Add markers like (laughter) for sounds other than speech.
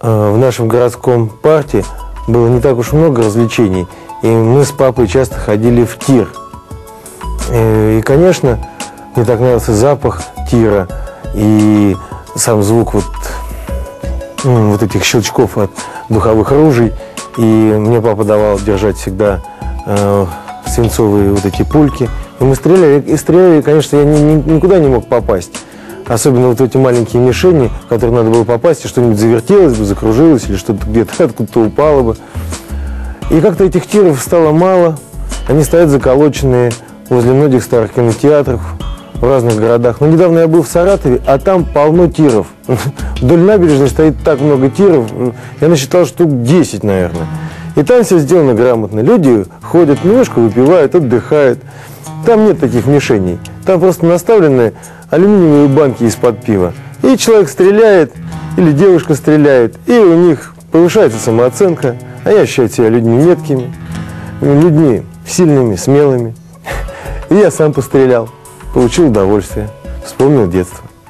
э, в нашем городском парке было не так уж много развлечений, и мы с папой часто ходили в тир. Э, И, конечно, мне так нравился запах тира и сам звук вот, вот этих щелчков от духовых ружей. И мне папа давал держать всегда э, свинцовые вот эти пульки. И мы стреляли, и стреляли, конечно, я ни- ни- никуда не мог попасть. Особенно вот эти маленькие мишени, в которые надо было попасть, и что-нибудь завертелось бы, закружилось, или что-то где-то (laughs) откуда-то упало бы. И как-то этих тиров стало мало. Они стоят заколоченные возле многих старых кинотеатров в разных городах. Но недавно я был в Саратове, а там полно тиров. (laughs) Вдоль набережной стоит так много тиров. Я насчитал штук 10, наверное. И там все сделано грамотно. Люди ходят, немножко выпивают, отдыхают. Там нет таких мишеней. Там просто наставлены алюминиевые банки из-под пива. И человек стреляет, или девушка стреляет, и у них повышается самооценка. Они ощущают себя людьми меткими, людьми сильными, смелыми. (laughs) И я сам пострелял, получил удовольствие, вспомнил детство.